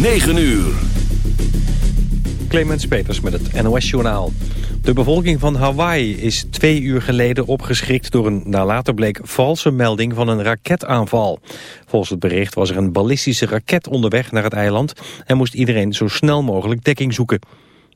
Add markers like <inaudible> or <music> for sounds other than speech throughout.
9 uur. Clemens Peters met het NOS-journaal. De bevolking van Hawaii is twee uur geleden opgeschrikt door een, naar later bleek, valse melding van een raketaanval. Volgens het bericht was er een ballistische raket onderweg naar het eiland en moest iedereen zo snel mogelijk dekking zoeken.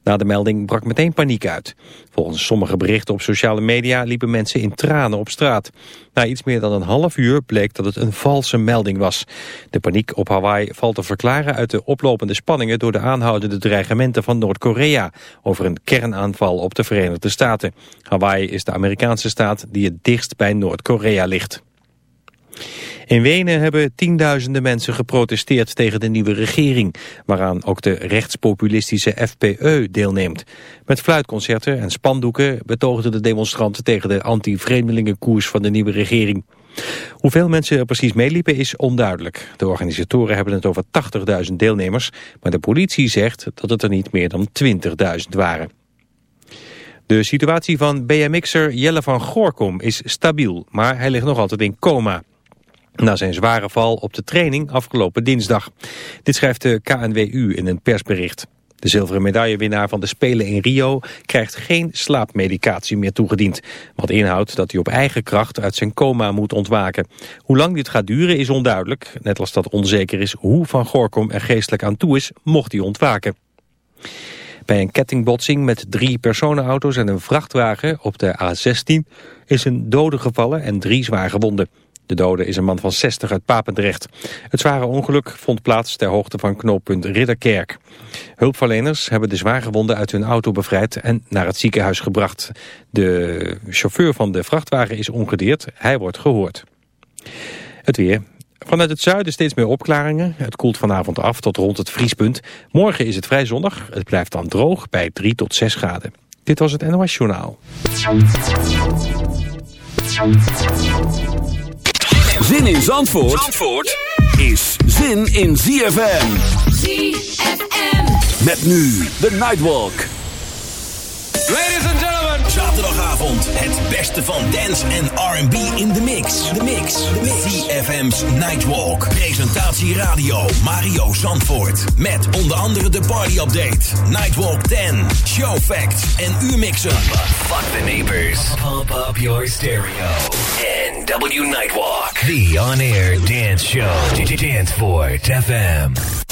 Na de melding brak meteen paniek uit. Volgens sommige berichten op sociale media liepen mensen in tranen op straat. Na iets meer dan een half uur bleek dat het een valse melding was. De paniek op Hawaii valt te verklaren uit de oplopende spanningen... door de aanhoudende dreigementen van Noord-Korea... over een kernaanval op de Verenigde Staten. Hawaii is de Amerikaanse staat die het dichtst bij Noord-Korea ligt. In Wenen hebben tienduizenden mensen geprotesteerd tegen de nieuwe regering, waaraan ook de rechtspopulistische FPE deelneemt. Met fluitconcerten en spandoeken betoogden de demonstranten tegen de anti-vreemdelingenkoers van de nieuwe regering. Hoeveel mensen er precies meeliepen is onduidelijk. De organisatoren hebben het over 80.000 deelnemers, maar de politie zegt dat het er niet meer dan 20.000 waren. De situatie van BMX'er Jelle van Goorkom is stabiel, maar hij ligt nog altijd in coma na zijn zware val op de training afgelopen dinsdag. Dit schrijft de KNWU in een persbericht. De zilveren medaillewinnaar van de Spelen in Rio krijgt geen slaapmedicatie meer toegediend. Wat inhoudt dat hij op eigen kracht uit zijn coma moet ontwaken. Hoe lang dit gaat duren is onduidelijk. Net als dat onzeker is hoe Van Gorkom er geestelijk aan toe is, mocht hij ontwaken. Bij een kettingbotsing met drie personenauto's en een vrachtwagen op de A16 is een dode gevallen en drie zwaar gewonden. De dode is een man van 60 uit Papendrecht. Het zware ongeluk vond plaats ter hoogte van knooppunt Ridderkerk. Hulpverleners hebben de zwaargewonden uit hun auto bevrijd en naar het ziekenhuis gebracht. De chauffeur van de vrachtwagen is ongedeerd. Hij wordt gehoord. Het weer. Vanuit het zuiden steeds meer opklaringen. Het koelt vanavond af tot rond het vriespunt. Morgen is het vrij zonnig. Het blijft dan droog bij 3 tot 6 graden. Dit was het NOS Journaal. Zin in Zandvoort, Zandvoort is zin in ZFM. ZFM. Met nu de Nightwalk. Ladies het beste van dance en R&B in de mix. De mix. De mix. Nightwalk. Presentatie radio Mario Zandvoort. Met onder andere de party update. Nightwalk 10. Show facts en U-mixen. Fuck the neighbors. Pump up your stereo. NW Nightwalk. The on-air dance show. Danceport FM.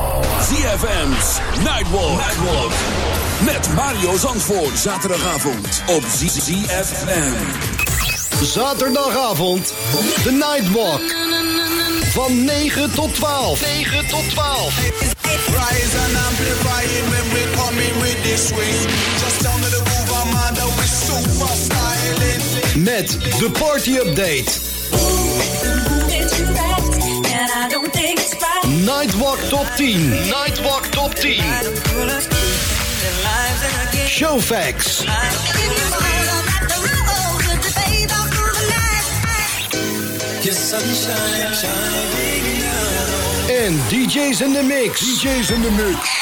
ZFM's Nightwalk. Nightwalk. Met Mario Zandvoort. Zaterdagavond op ZFM. Zaterdagavond, de Nightwalk. Van 9 tot 12. 9 tot 12. Rise and amplify it when we come in with this swing. Just down to the groove, I'm with super styling. Met de party update. Nightwalk Top 10. Nightwalk Top 10. Showfax. En DJ's in the mix. DJ's in the mix.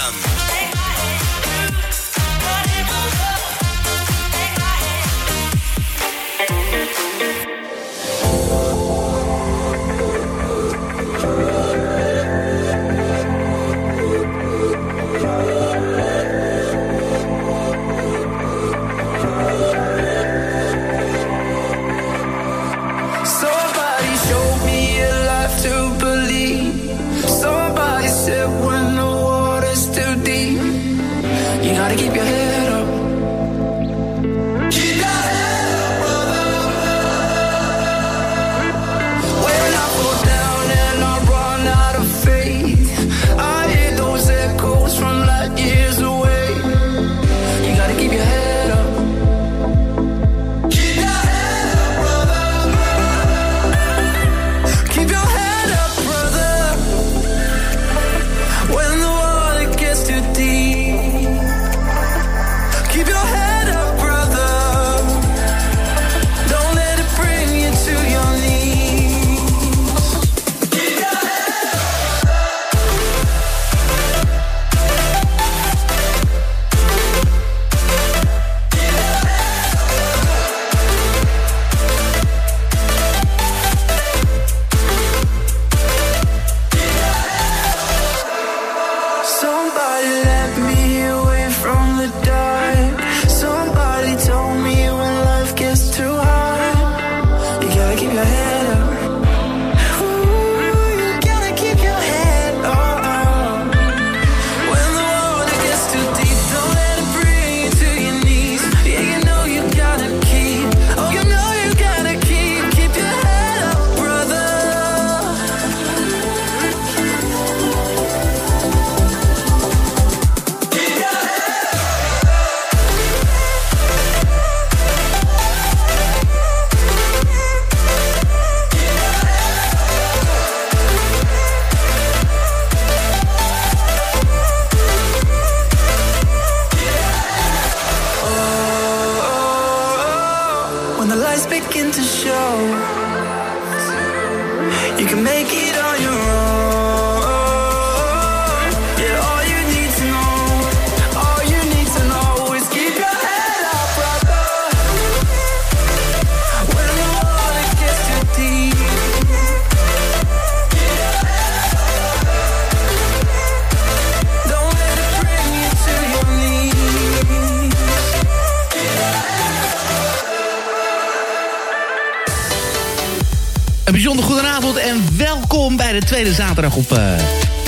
Tweede zaterdag op, uh,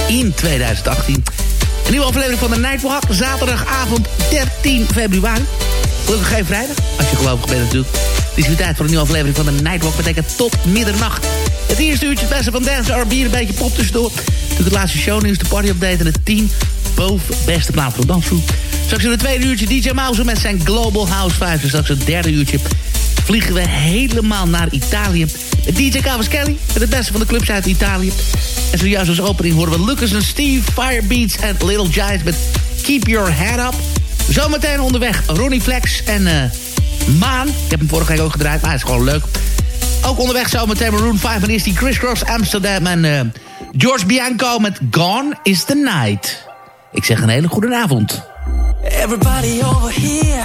in 2018. Een nieuwe aflevering van de Nightwalk, zaterdagavond 13 februari. Gelukkig geen vrijdag, als je gelovig bent natuurlijk. Het is weer tijd voor een nieuwe aflevering van de Nightwalk, betekent tot middernacht. Het eerste uurtje het beste van Dance R&B, een beetje pop tussendoor. Natuurlijk het laatste shownieuws, de party-update en het 10 boven beste plaat voor dansvloer. Straks in het tweede uurtje DJ Mouse met zijn Global House 5. En straks het derde uurtje vliegen we helemaal naar Italië. DJ Cavaschelli met het beste van de clubs uit Italië. En zojuist als opening horen we Lucas en Steve, Firebeats en Little Giants met Keep Your Head Up. Zometeen onderweg Ronnie Flex en uh, Maan. Ik heb hem vorige week ook gedraaid, maar hij is gewoon leuk. Ook onderweg zometeen Maroon 5 en is die Crisscross Amsterdam en uh, George Bianco met Gone is the Night. Ik zeg een hele goede avond. Everybody over here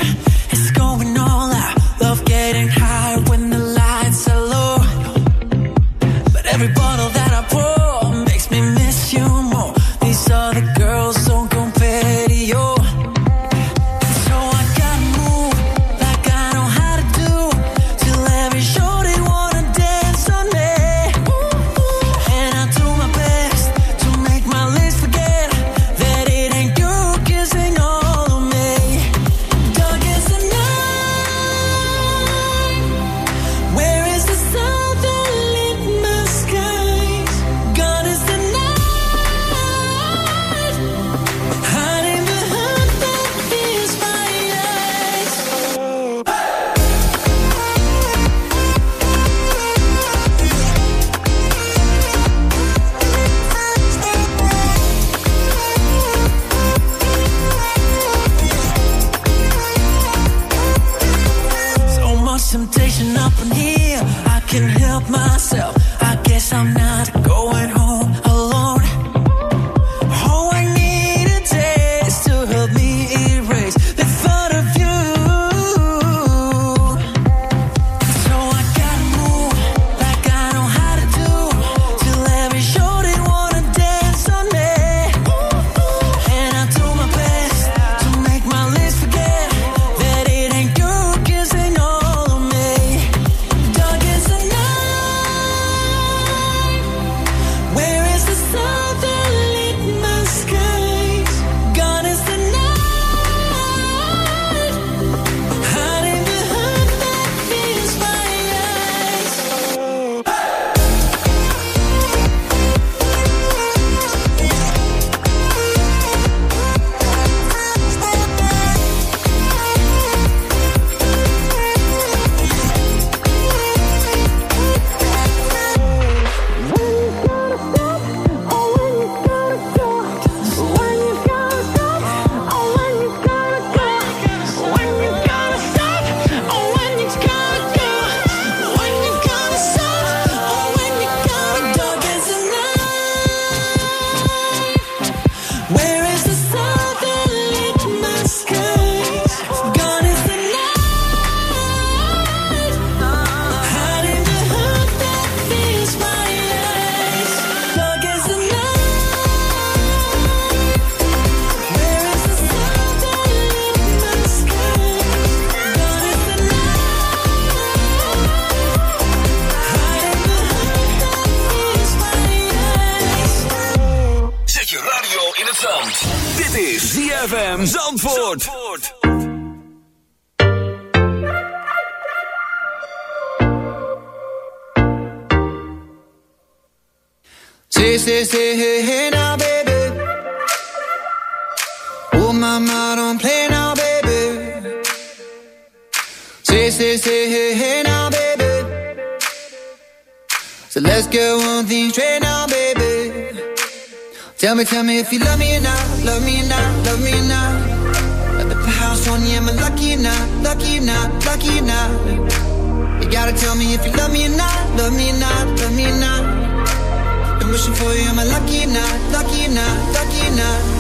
Say, say, hey, hey now, baby. So let's get one thing straight now, baby. Tell me, tell me if you love me or not, love me or not, love me or not. At the house on you, am I lucky or not, lucky or not, lucky or not? You gotta tell me if you love me or not, love me or not, love me or not. I'm wishing for you, am I lucky or not, lucky or not, lucky or not?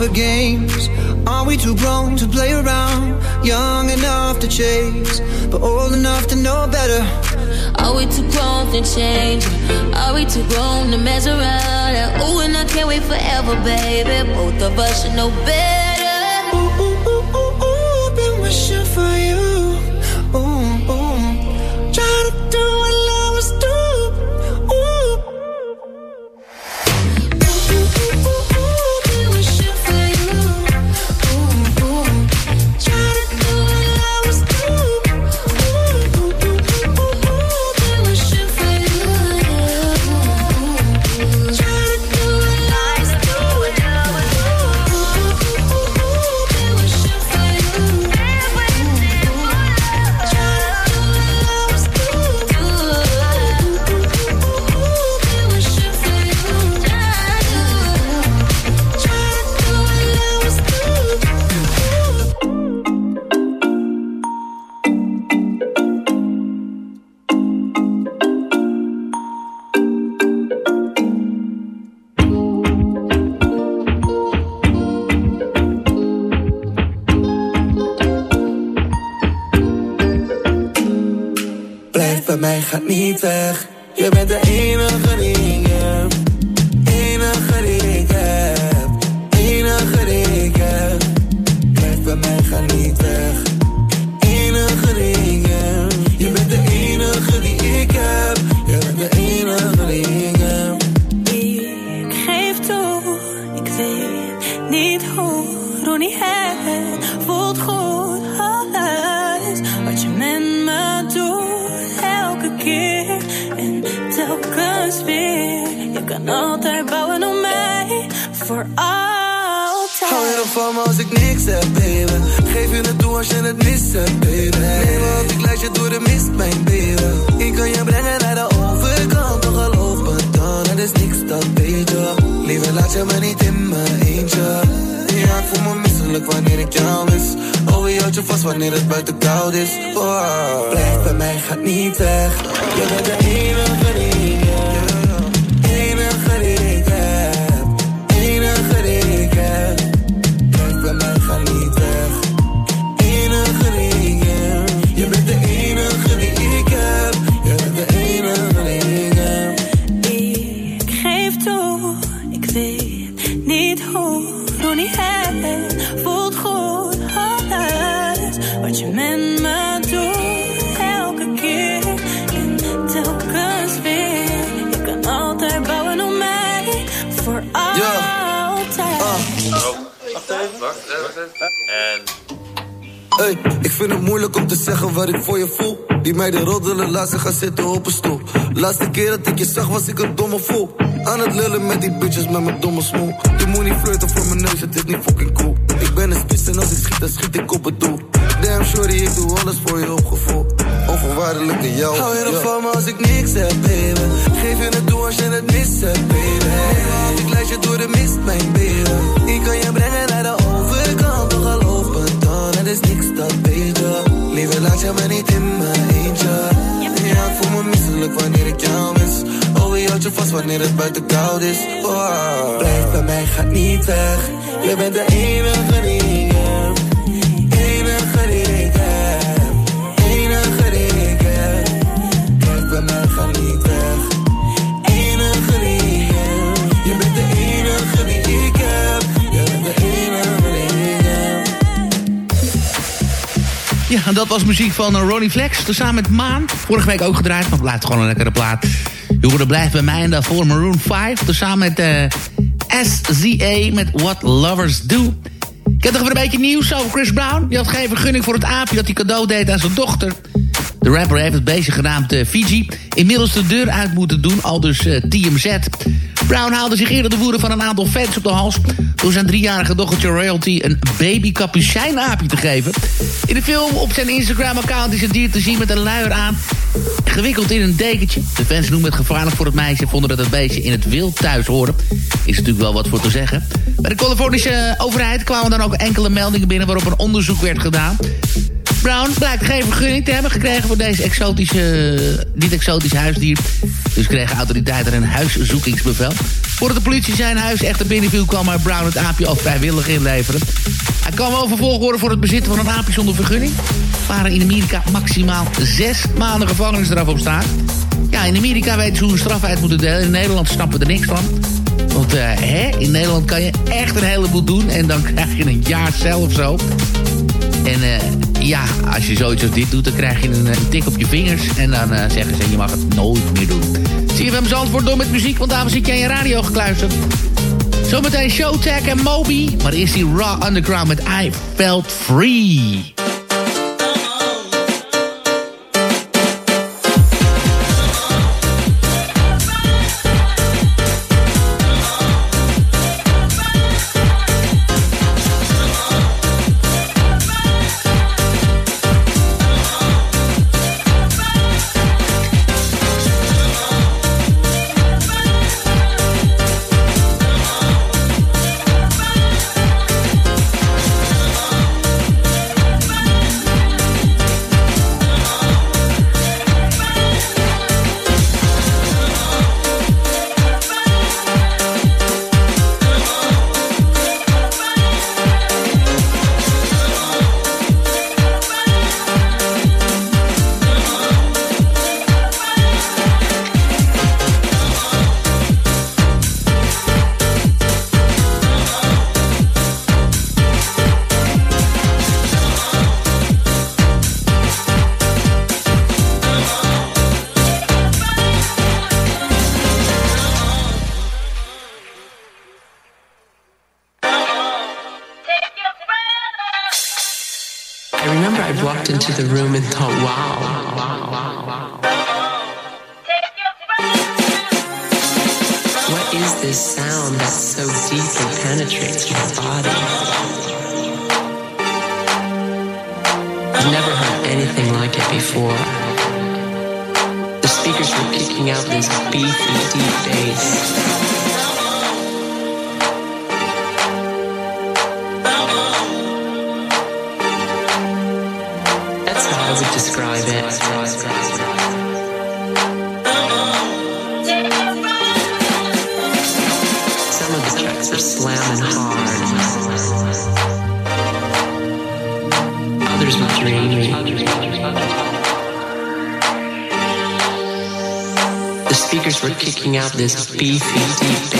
For games? Are we too grown to play around? Young enough to chase, but old enough to know better. Are we too grown to change? Are we too grown to mess around? Ooh, and I can't wait forever, baby. Both of us should know better. Niet hoe. Doe niet het, voelt goed alles. Wat je met me doet, elke keer en telkens weer. Je kan altijd bouwen op mij, voor altijd. Hou je van me als ik niks heb, baby? Geef je het toe als je het mis hebt, baby. Neem me ik leid je door de mist, mijn baby. Ik kan je brengen naar de overkant, toch geloof me dan. Het is niks, dat je. Liever laat je me niet in mijn eentje. Ja, ik voel me misselijk wanneer ik jou mis. Oh, je houdt je vast wanneer het buiten koud is. Oh. Blijf bij mij, gaat niet weg. Je bent de enige Hey, ik vind het moeilijk om te zeggen wat ik voor je voel. Die meiden roddelen, laat ze gaan zitten op een stoel. Laatste keer dat ik je zag was ik een domme voel. Aan het lullen met die bitches met mijn domme smoel. Je moet niet flirten voor mijn neus, het is niet fucking cool. Ik ben een spits en als ik schiet, dan schiet ik op het doel. Damn shorty, ik doe alles voor je opgevoel. Onvoorwaardelijk in jou. Hou je nog van me als ik niks heb, baby? Geef je het toe als je het mis hebt, baby. Ik leid je door de mist, mijn baby. Ik kan je brengen naar de is niks, dat weet je. Liever laat je me niet in mijn eentje. Ja, ik voel me misselijk wanneer ik jou mis. Oh, wie houdt je vast wanneer het buiten koud is. Oh. Blijf bij mij, gaat niet weg. Je bent de enige die Ja, en dat was muziek van eh, Ronnie Flex. Tezamen met Maan. Vorige week ook gedraaid, maar blijft gewoon een lekkere plaat. Hoorde blijft bij mij en daarvoor Maroon 5. Tezamen met eh SZA met What Lovers Do. Ik heb nog even een beetje nieuws over Chris Brown. Die had geen vergunning voor het aapje dat hij cadeau deed aan zijn dochter. De rapper heeft het beestje genaamd eh, Fiji inmiddels de deur uit moeten doen, al dus TMZ. Brown haalde zich eerder de woede van een aantal fans op de hals... door zijn driejarige dochtertje Royalty een baby capucijnaapje te geven. In de film op zijn Instagram-account is het dier te zien met een luier aan... gewikkeld in een dekentje. De fans noemen het gevaarlijk voor het meisje... vonden dat het beestje in het wild thuis hoorde. Is natuurlijk wel wat voor te zeggen. Bij de Californische overheid kwamen dan ook enkele meldingen binnen... waarop een onderzoek werd gedaan... Brown blijkt geen vergunning te hebben gekregen voor deze exotische, dit exotische huisdier. Dus kregen autoriteiten een huiszoekingsbevel. Voordat de politie zijn huis echter binnenviel... kwam hij Brown het aapje al vrijwillig inleveren. Hij kan wel vervolgd worden voor het bezitten van een aapje zonder vergunning. Waren in Amerika maximaal zes maanden gevangenisstraf op staan. Ja, in Amerika weten ze hoe een straf uit moeten delen. In Nederland snappen we er niks van. Want uh, hè, in Nederland kan je echt een heleboel doen... en dan krijg je een jaar zelf of zo. En uh, ja, als je zoiets als dit doet, dan krijg je een, tik op je vingers. En dan uh, zeggen ze, je mag het nooit meer doen. Zie je hem Zandvoort door met muziek, want dames zit je aan je radio gekluisterd. Zometeen Showtag en Moby. Maar is die Raw Underground met I Felt Free. This beefy,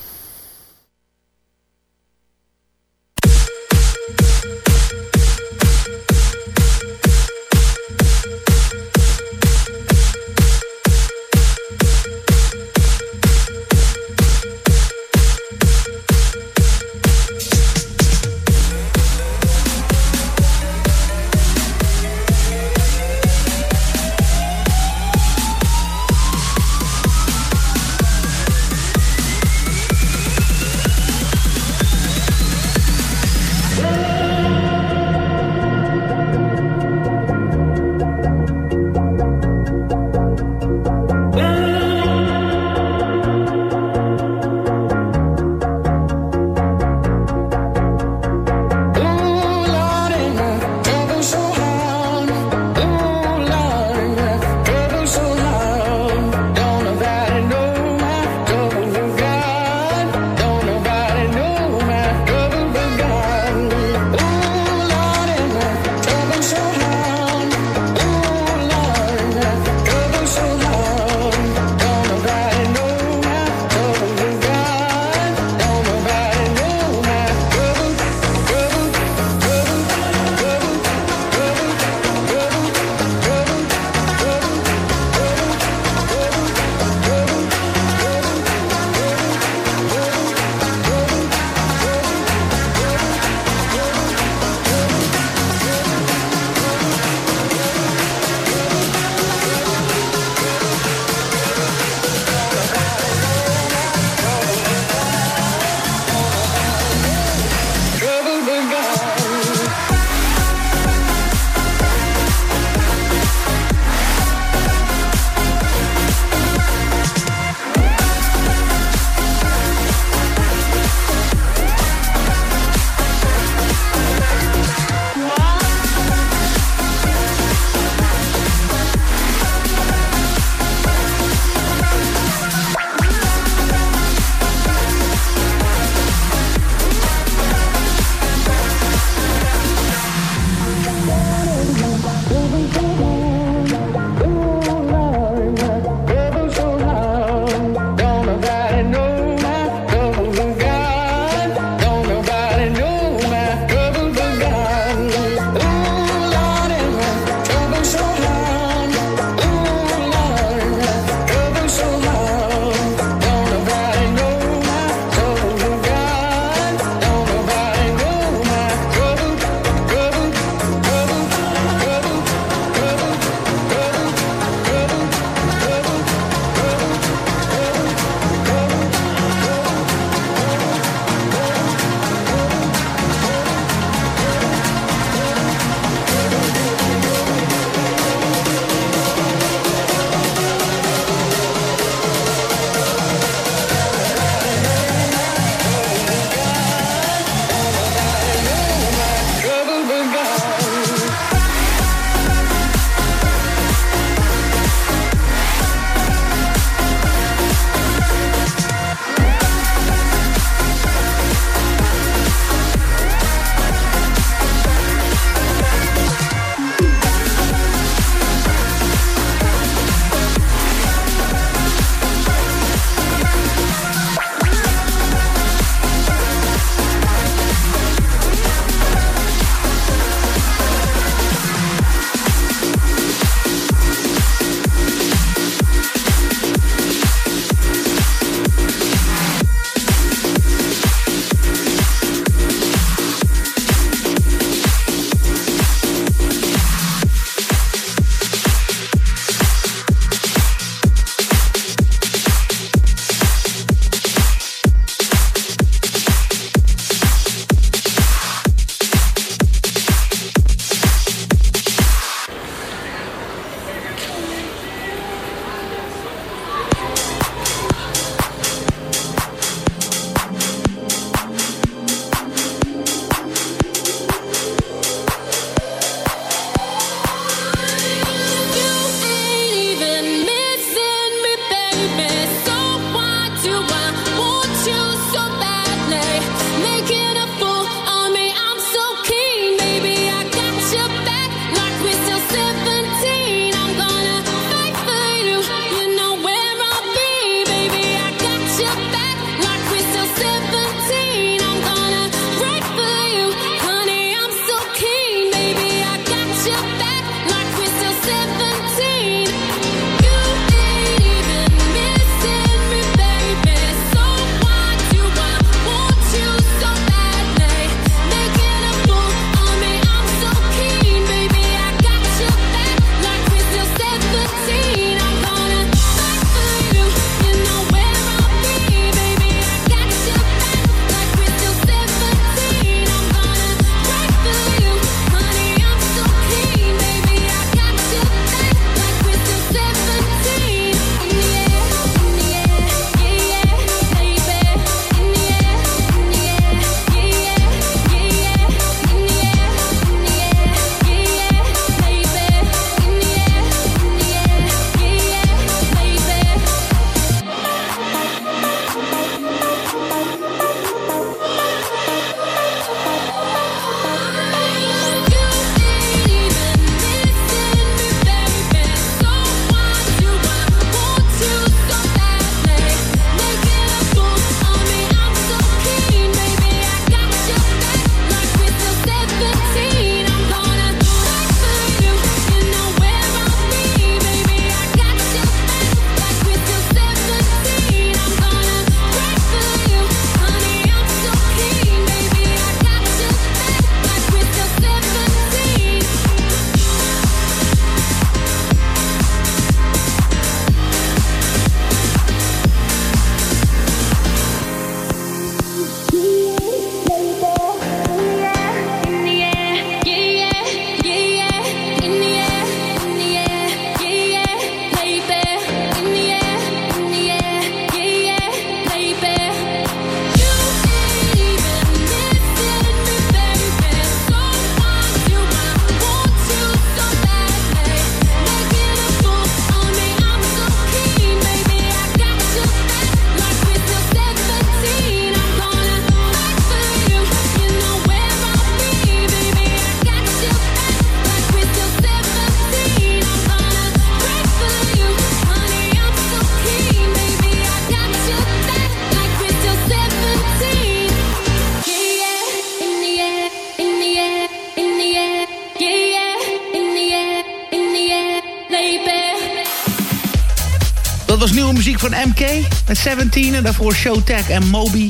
Van MK met 17. En daarvoor Showtech en Moby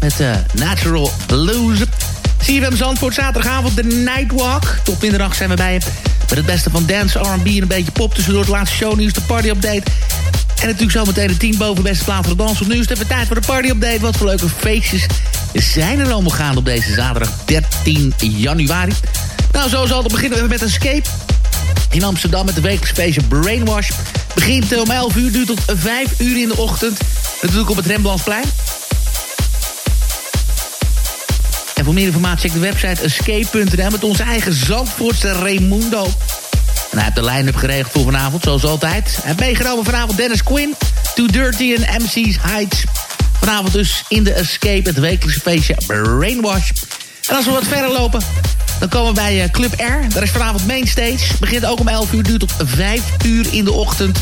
met uh, Natural Blues. CFM Zandvoort, zaterdagavond de Nightwalk. Tot middernacht zijn we bij je. Met het beste van dance, R&B en een beetje pop. Tussendoor het laatste shownieuws, de party-update. En natuurlijk zometeen de 10 boven beste plaat voor de dans. Nu is het even tijd voor de party-update. Wat voor leuke feestjes zijn er allemaal gaan op deze zaterdag 13 januari. Nou, zoals altijd beginnen we met Escape. In Amsterdam met de wekelijkse feestje Brainwash. Begint om 11 uur, duurt tot 5 uur in de ochtend. Natuurlijk op het Rembrandtsplein. En voor meer informatie check de website escape.nl... met onze eigen Zandvoortse Raimundo. En hij heeft de line-up geregeld voor vanavond, zoals altijd. Heeft meegenomen vanavond Dennis Quinn... Too Dirty en MC's Heights. Vanavond dus in de Escape, het wekelijkse feestje Brainwash. En als we wat verder lopen, dan komen we bij eh, Club R. Daar is vanavond Mainstage. Begint ook om 11 uur, duurt tot 5 uur in de ochtend.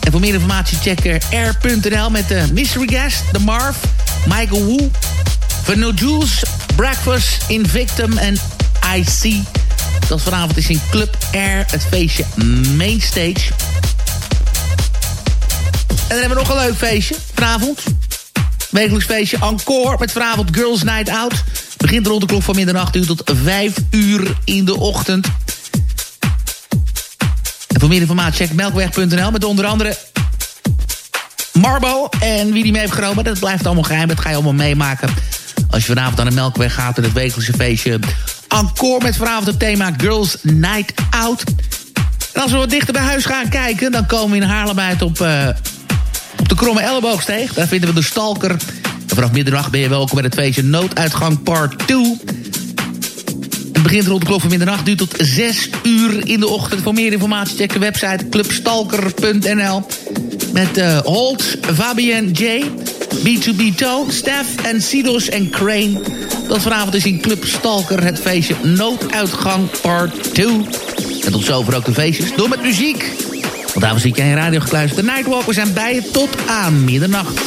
En voor meer informatie check r.nl met de Mystery Guest, The Marv, Michael Wu, Vanilla Jules, Breakfast, Invictum en IC. Dat vanavond is in Club R, het feestje Mainstage. En dan hebben we nog een leuk feestje vanavond. Wekelijks feestje Encore met vanavond Girls Night Out. Begint rond de klok van middernacht uur tot 5 uur in de ochtend. En voor meer informatie check melkweg.nl met onder andere Marbo. En wie die mee heeft genomen, dat blijft allemaal geheim. Dat ga je allemaal meemaken. Als je vanavond aan de Melkweg gaat in het wekelijkse feestje Encore met vanavond het thema Girls Night Out. En als we wat dichter bij huis gaan kijken... dan komen we in Haarlem uit op, uh, op de Kromme Elleboogsteeg. Daar vinden we de Stalker. Vanaf middernacht ben je welkom bij het feestje Nooduitgang Part 2. Het begint rond de klok van middernacht, duurt tot 6 uur in de ochtend. Voor meer informatie check de website clubstalker.nl. Met uh, Holt, Fabian J, B2B Tone, Stef en Sidos en Crane. Dat vanavond is in Club Stalker het feestje Nooduitgang Part 2. En tot zover ook de feestjes. Door met muziek. Want daarvoor zit jij in radio gekluisterd. De Nightwalkers zijn bij je tot aan middernacht.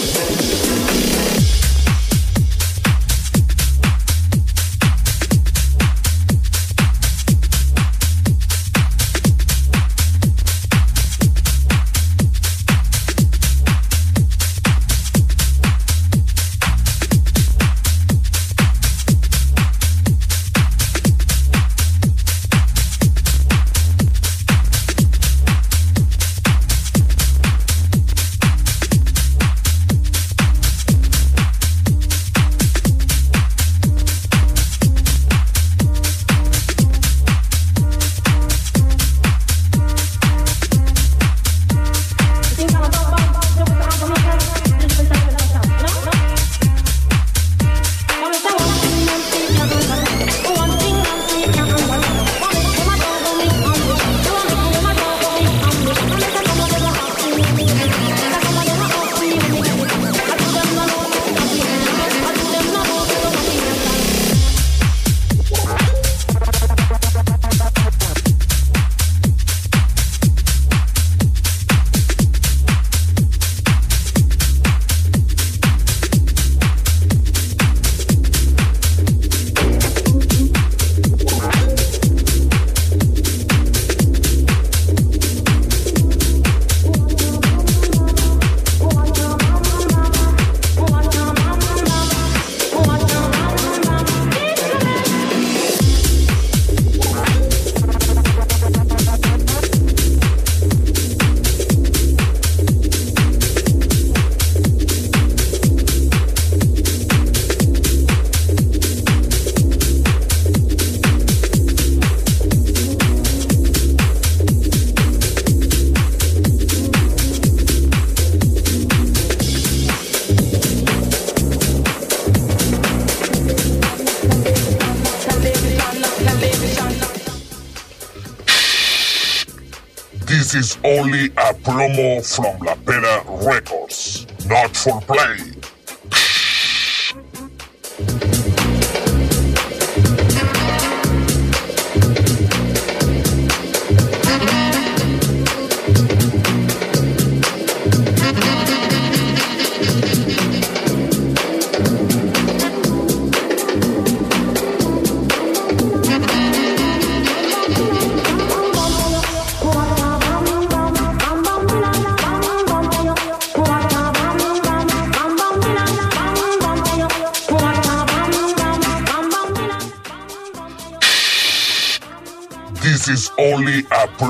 Is only a promo from La Pena Records, not for play.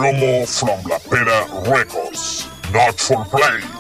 Promo from La Pera Records, not for play.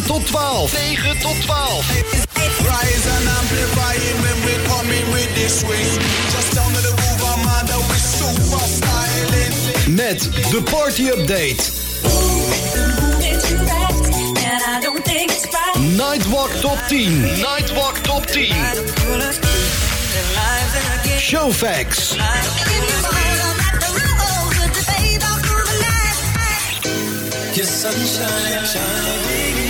9 tot 12. 9 tot 12. Rise and amplify it when we coming with this swing. Just down to the groove, I'm under with super styling. Met de party update. Nightwalk top 10. Nightwalk top 10. Showfax. Your sunshine shining down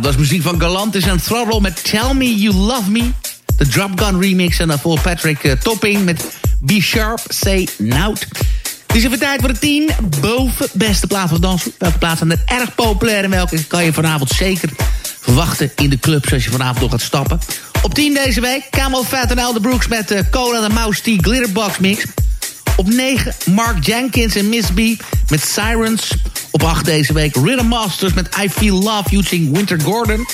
Dat was muziek van Galantis en Throttle met Tell Me You Love Me. De Drop Gun remix en daarvoor Patrick eh, Topping met Be Sharp, Say Nout. Het is even tijd voor de 10 boven beste plaats van dansen. Welke plaatsen zijn er erg populair en welke kan je vanavond zeker verwachten in de club zoals je vanavond nog gaat stappen. Op 10 deze week Camel Fat en Elder Brooks met uh, Cola de Mouse Tea Glitterbox Mix. Op 9 Mark Jenkins en Miss B met Sirens. 8 deze week Rhythm Masters met I Feel Love using Winter Gordon.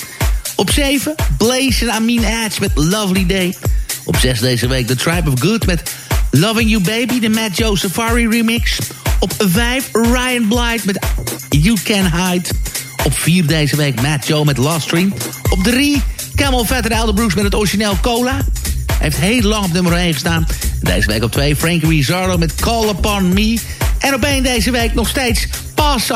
Op 7 Blaze en Amin Edge met Lovely Day. Op 6 deze week The Tribe of Good met Loving You Baby, de Matt Joe Safari remix. Op 5 Ryan Blight met You Can Hide. Op 4 deze week Matt Joe met Last Stream. Op 3 Camel Fat en met het origineel Cola. Heeft heel lang op nummer 1 gestaan. Deze week op 2 Frankie Rizzardo met Call Upon Me. En op 1 deze week nog steeds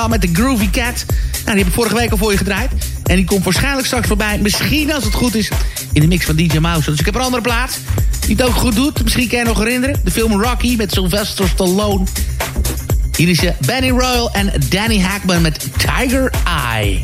Met de Groovy Cat. Nou, die heb ik vorige week al voor je gedraaid. En die komt waarschijnlijk straks voorbij. Misschien als het goed is in de mix van DJ Mouse. Dus ik heb een andere plaats die het ook goed doet. Misschien kan je nog herinneren. De film Rocky met Sylvester Stallone. Hier is Benny Royal en Danny Hackman met Tiger Eye.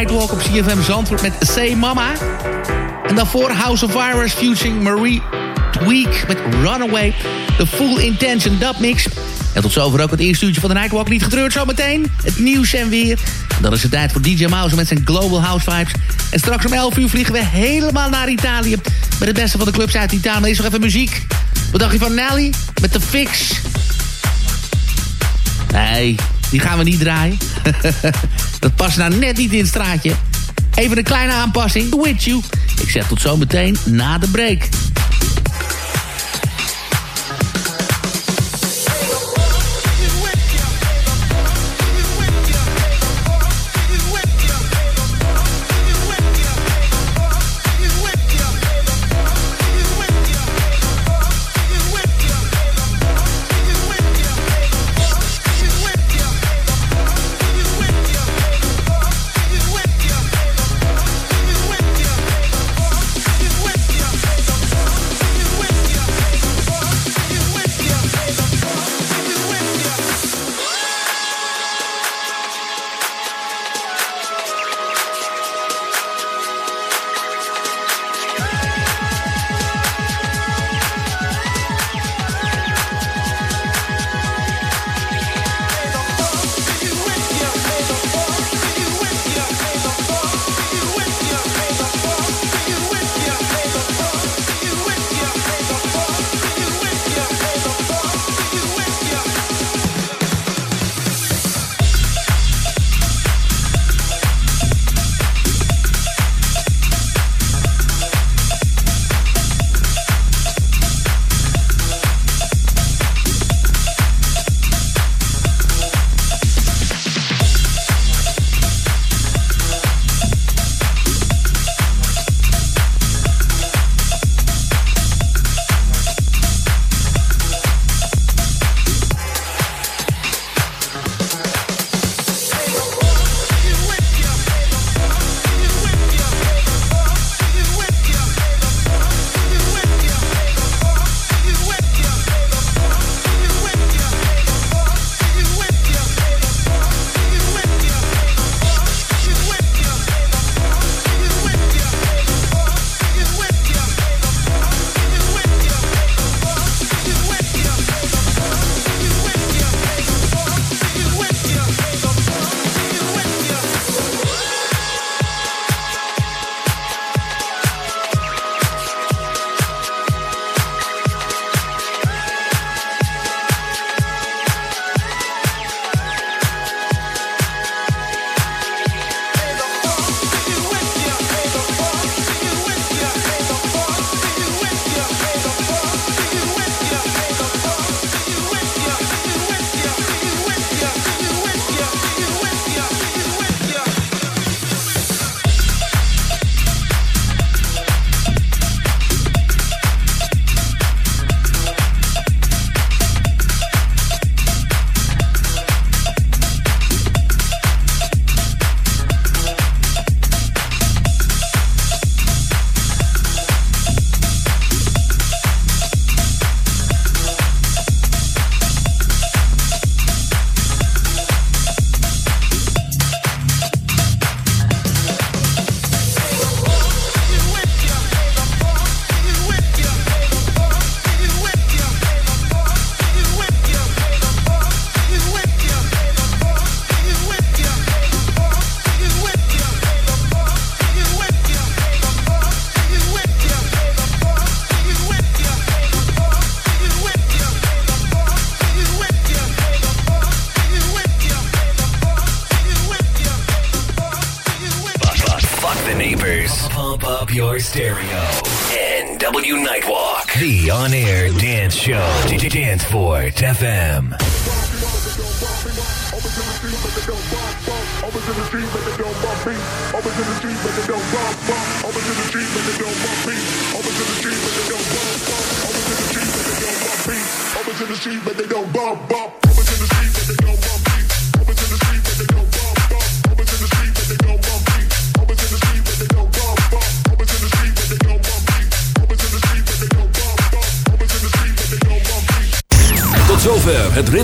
Nightwalk op CFM Zandvoort met Say Mama. En daarvoor House of Virus featuring Marie Tweak met Runaway. De Full Intention dubmix. En tot zover ook het eerste uurtje van de Nightwalk. Niet getreurd zometeen. Het nieuws en weer. Dan is het tijd voor DJ Mouse met zijn Global House Vibes. En straks om 11 uur vliegen we helemaal naar Italië. Met het beste van de clubs uit Italië. Eerst nog even muziek. Wat dacht je van Nelly? Met de fix. Nee, die gaan we niet draaien. <laughs> Dat past nou net niet in het straatje. Even een kleine aanpassing. With you. Ik zeg tot zometeen na de break.